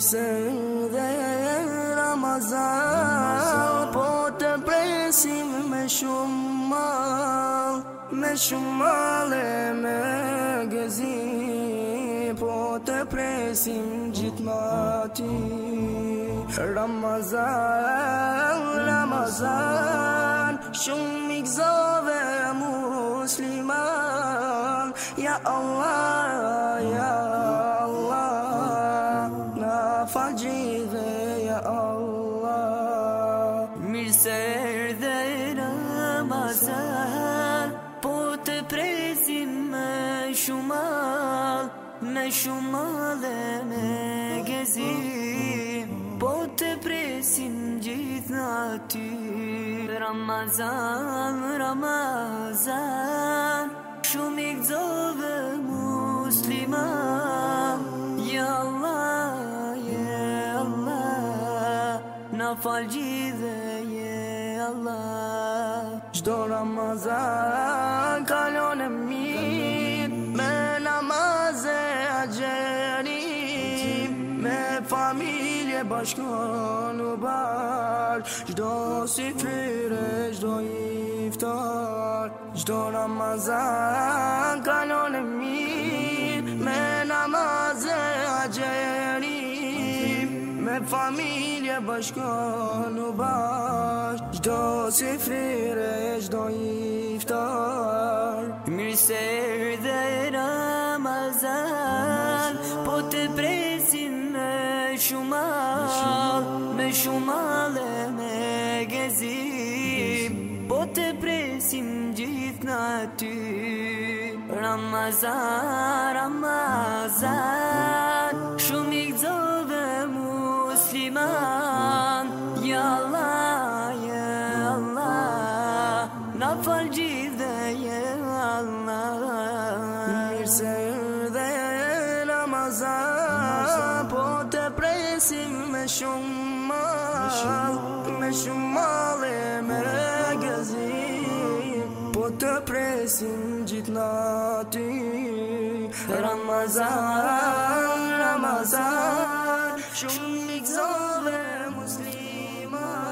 Se dhe Ramazan Po të presim me shumë mal Me shumë mal e me gëzi Po të presim gjithë mati Ramazan, Ramazan Shumë mikzove musliman Ya Allah, ya Allah shumal Me shumal e me gezim Po të presim gjithë në Ramazan, Ramazan Shumik i këzove musliman Ja Allah, ja Allah Na falë dhe ja Allah Qdo Ramazan kalon e mirë familje bashkon u bar Gjdo si fyre, gjdo iftar Gjdo namazan kanon e mir Me namaze a gjerim Me familje bashkon u bar Gjdo si fyre, gjdo iftar Mirë se e шумале ме гези боте пресим ҷифна ту рамаза рамаза шумик зове муслиман я алла я алла нафар ҷида я алла мирсерде рамазан të presim me shumë mal Me shumë mal e me regazim Po të presim gjithë nati Ramazan, Ramazan Shumë mikzove muslimat